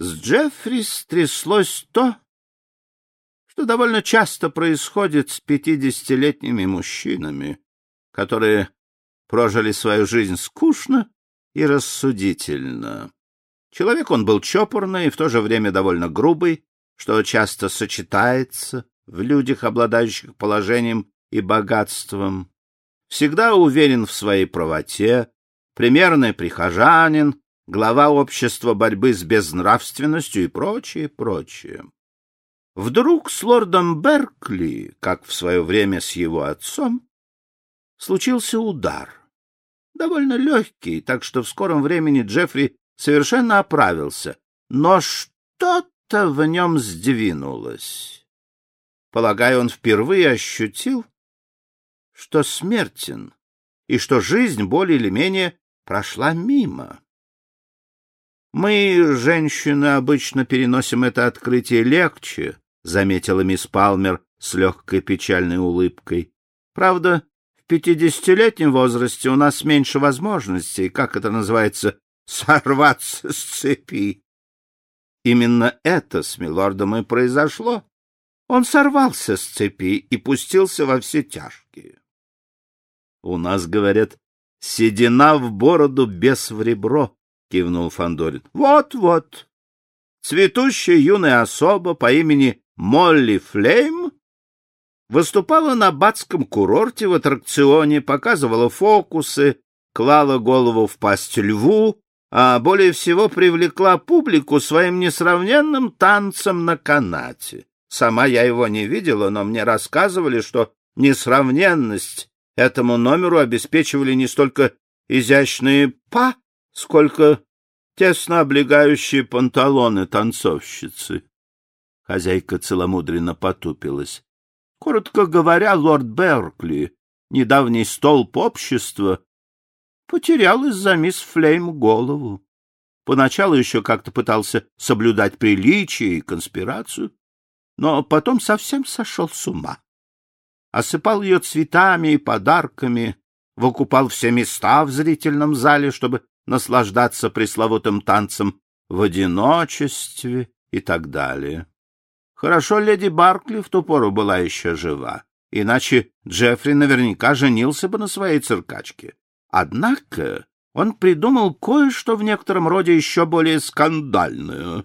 С Джеффри стряслось то, что довольно часто происходит с пятидесятилетними мужчинами, которые прожили свою жизнь скучно и рассудительно. Человек он был чопорный и в то же время довольно грубый, что часто сочетается в людях, обладающих положением и богатством. Всегда уверен в своей правоте, примерный прихожанин, глава общества борьбы с безнравственностью и прочее, прочее. Вдруг с лордом Беркли, как в свое время с его отцом, случился удар. Довольно легкий, так что в скором времени Джеффри совершенно оправился, но что-то в нем сдвинулось. Полагаю, он впервые ощутил, что смертен и что жизнь более или менее прошла мимо. Мы, женщины, обычно переносим это открытие легче, заметила мисс Палмер с легкой печальной улыбкой. Правда, в пятидесятилетнем возрасте у нас меньше возможностей, как это называется, сорваться с цепи. Именно это с милордом и произошло. Он сорвался с цепи и пустился во все тяжкие. У нас, говорят, седина в бороду, без в ребро, — кивнул Фандорин. Вот-вот. Цветущая юная особа по имени Молли Флейм выступала на батском курорте в аттракционе, показывала фокусы, клала голову в пасть льву, а более всего привлекла публику своим несравненным танцем на канате. Сама я его не видела, но мне рассказывали, что несравненность этому номеру обеспечивали не столько изящные па, сколько тесно облегающие панталоны танцовщицы. Хозяйка целомудренно потупилась. Коротко говоря, лорд Беркли, недавний столб общества, потерял из-за мисс Флейм голову. Поначалу еще как-то пытался соблюдать приличие и конспирацию, но потом совсем сошел с ума. Осыпал ее цветами и подарками, выкупал все места в зрительном зале, чтобы наслаждаться пресловутым танцем в одиночестве и так далее. Хорошо леди Баркли в ту пору была еще жива, иначе Джеффри наверняка женился бы на своей циркачке. Однако он придумал кое-что в некотором роде еще более скандальное.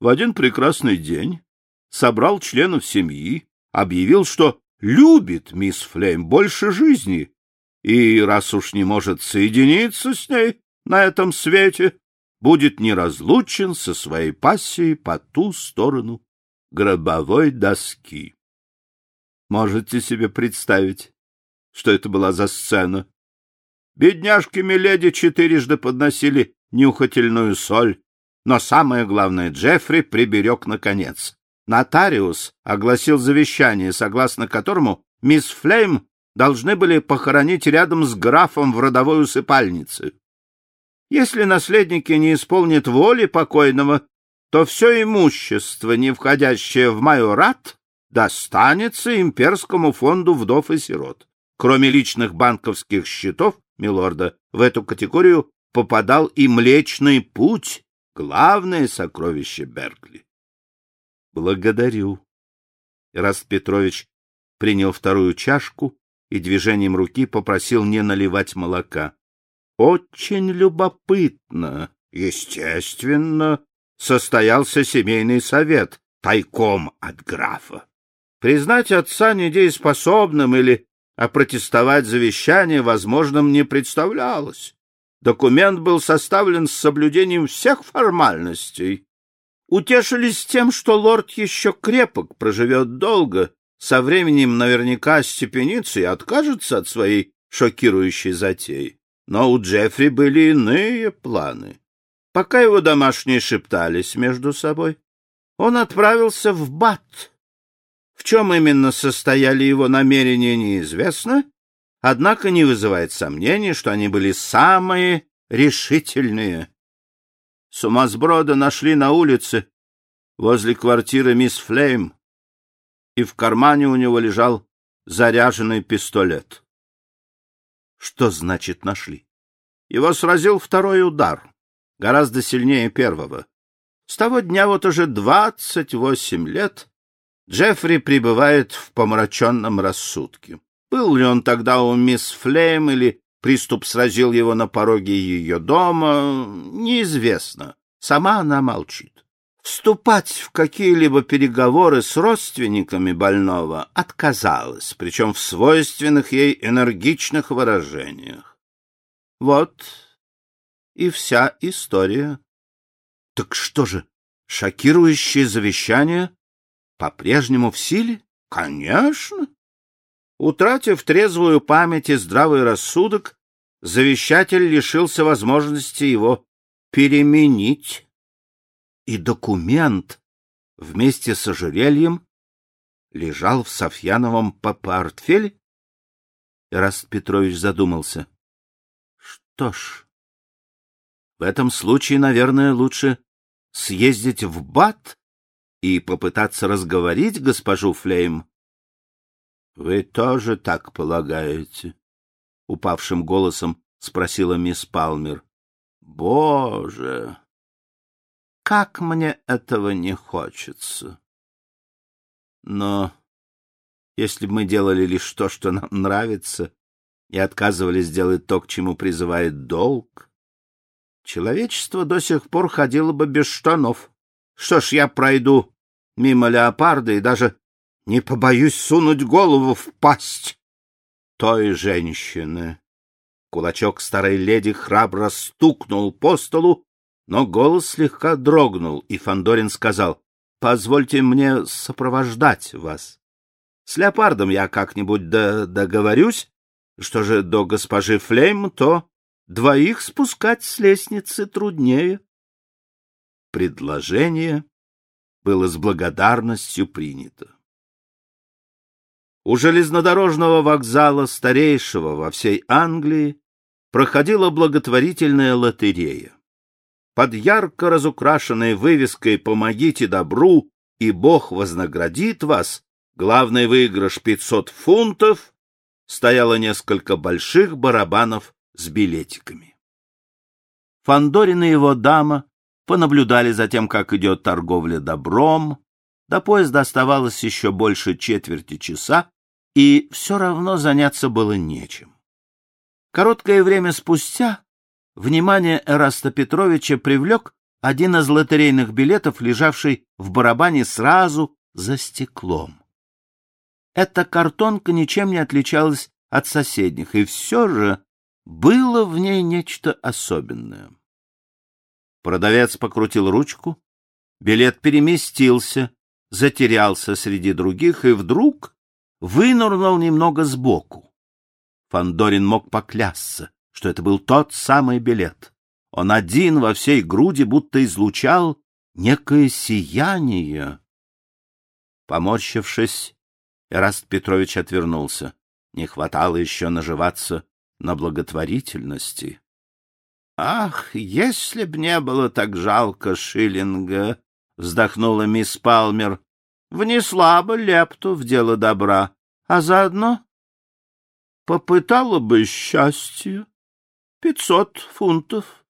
В один прекрасный день собрал членов семьи, объявил, что любит мисс Флейм больше жизни, и, раз уж не может соединиться с ней на этом свете, будет неразлучен со своей пассией по ту сторону гробовой доски. Можете себе представить, что это была за сцена? Бедняжки Миледи четырежды подносили нюхательную соль, но самое главное Джеффри приберег наконец. Нотариус огласил завещание, согласно которому мисс Флейм должны были похоронить рядом с графом в родовой усыпальнице. Если наследники не исполнят воли покойного, то все имущество, не входящее в майорат, достанется имперскому фонду вдов и сирот. Кроме личных банковских счетов милорда, в эту категорию попадал и Млечный Путь, главное сокровище Беркли. — Благодарю. Раст Петрович принял вторую чашку и движением руки попросил не наливать молока. — Очень любопытно. Естественно, состоялся семейный совет тайком от графа. Признать отца недееспособным или опротестовать завещание возможным не представлялось. Документ был составлен с соблюдением всех формальностей. Утешились тем, что лорд еще крепок, проживет долго, со временем наверняка остепенится и откажется от своей шокирующей затеи. Но у Джеффри были иные планы. Пока его домашние шептались между собой, он отправился в Бат. В чем именно состояли его намерения, неизвестно, однако не вызывает сомнений, что они были самые решительные. Сумасброда нашли на улице возле квартиры мисс Флейм, и в кармане у него лежал заряженный пистолет. Что значит нашли? Его сразил второй удар гораздо сильнее первого. С того дня вот уже двадцать восемь лет Джеффри пребывает в помраченном рассудке. Был ли он тогда у мисс Флейм или приступ сразил его на пороге ее дома, неизвестно. Сама она молчит. Вступать в какие-либо переговоры с родственниками больного отказалась, причем в свойственных ей энергичных выражениях. Вот и вся история. Так что же, шокирующее завещание по-прежнему в силе? Конечно. Утратив трезвую память и здравый рассудок, завещатель лишился возможности его переменить. И документ вместе с ожерельем лежал в Софьяновом портфеле? Раст Петрович задумался. Что ж, в этом случае, наверное, лучше съездить в БАТ и попытаться разговорить госпожу Флейм. — Вы тоже так полагаете? — упавшим голосом спросила мисс Палмер. — Боже! Как мне этого не хочется! Но если бы мы делали лишь то, что нам нравится, и отказывались делать то, к чему призывает долг, человечество до сих пор ходило бы без штанов. Что ж, я пройду мимо леопарда и даже не побоюсь сунуть голову в пасть той женщины. Кулачок старой леди храбро стукнул по столу, но голос слегка дрогнул, и Фандорин сказал, — Позвольте мне сопровождать вас. С леопардом я как-нибудь договорюсь. Что же до госпожи Флейм, то Двоих спускать с лестницы труднее. Предложение было с благодарностью принято. У железнодорожного вокзала, старейшего во всей Англии, проходила благотворительная лотерея. Под ярко разукрашенной вывеской «Помогите добру, и Бог вознаградит вас» главный выигрыш 500 фунтов, стояло несколько больших барабанов с билетиками. Фандорин и его дама понаблюдали за тем, как идет торговля добром. До поезда оставалось еще больше четверти часа, и все равно заняться было нечем. Короткое время спустя внимание Эраста Петровича привлек один из лотерейных билетов, лежавший в барабане сразу за стеклом. Эта картонка ничем не отличалась от соседних, и все же было в ней нечто особенное. Продавец покрутил ручку, билет переместился, затерялся среди других и вдруг вынурнул немного сбоку. Фандорин мог поклясться, что это был тот самый билет. Он один во всей груди будто излучал некое сияние. Поморщившись, Эраст Петрович отвернулся. Не хватало еще наживаться на благотворительности. «Ах, если б не было так жалко Шиллинга!» — вздохнула мисс Палмер. «Внесла бы лепту в дело добра, а заодно попытала бы счастье. Пятьсот фунтов.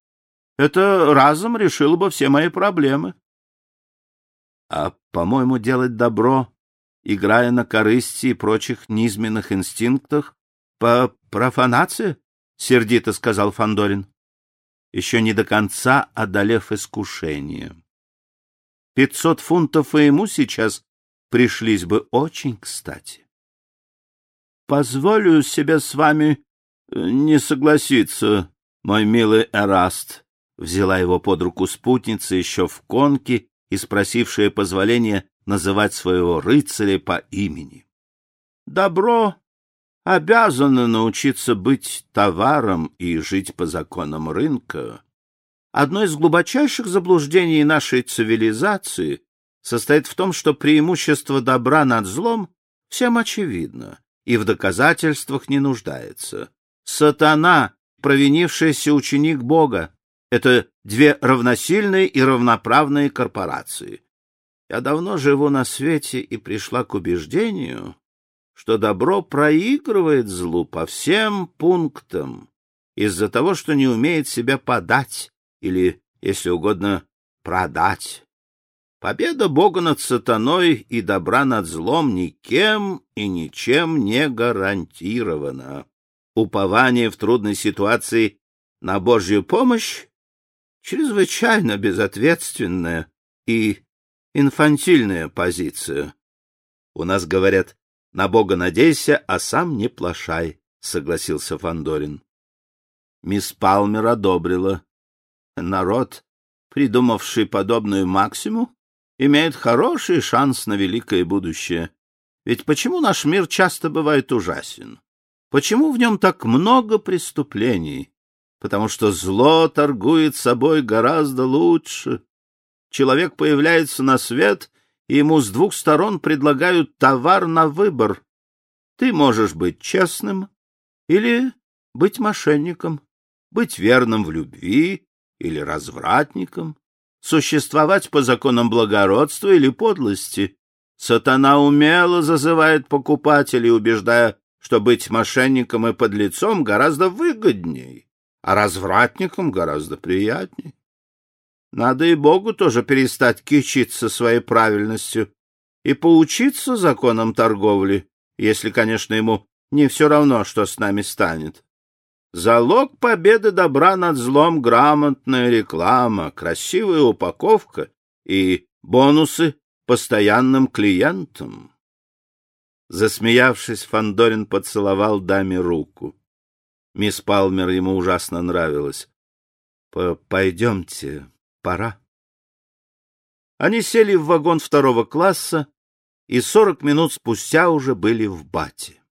Это разом решило бы все мои проблемы. А, по-моему, делать добро, играя на корысти и прочих низменных инстинктах, по профанация? — сердито сказал Фандорин, еще не до конца одолев искушение. Пятьсот фунтов и ему сейчас пришлись бы очень кстати. — Позволю себе с вами не согласиться, мой милый Эраст, — взяла его под руку спутница еще в конке и спросившая позволения называть своего рыцаря по имени. — Добро обязаны научиться быть товаром и жить по законам рынка. Одно из глубочайших заблуждений нашей цивилизации состоит в том, что преимущество добра над злом всем очевидно и в доказательствах не нуждается. Сатана, провинившийся ученик Бога, это две равносильные и равноправные корпорации. Я давно живу на свете и пришла к убеждению, что добро проигрывает злу по всем пунктам из-за того, что не умеет себя подать или, если угодно, продать. Победа Бога над сатаной и добра над злом никем и ничем не гарантирована. Упование в трудной ситуации на Божью помощь чрезвычайно безответственная и инфантильная позиция. У нас говорят, на Бога надейся, а сам не плашай, — согласился Фандорин. Мисс Палмер одобрила. Народ, придумавший подобную максиму, имеет хороший шанс на великое будущее. Ведь почему наш мир часто бывает ужасен? Почему в нем так много преступлений? Потому что зло торгует собой гораздо лучше. Человек появляется на свет, и ему с двух сторон предлагают товар на выбор. Ты можешь быть честным или быть мошенником, быть верным в любви или развратником, существовать по законам благородства или подлости. Сатана умело зазывает покупателей, убеждая, что быть мошенником и подлецом гораздо выгодней, а развратником гораздо приятней. Надо и Богу тоже перестать кичиться своей правильностью и поучиться законам торговли, если, конечно, ему не все равно, что с нами станет. Залог победы добра над злом — грамотная реклама, красивая упаковка и бонусы постоянным клиентам. Засмеявшись, Фандорин поцеловал даме руку. Мисс Палмер ему ужасно нравилась. — Пойдемте, пора. Они сели в вагон второго класса и сорок минут спустя уже были в Бате.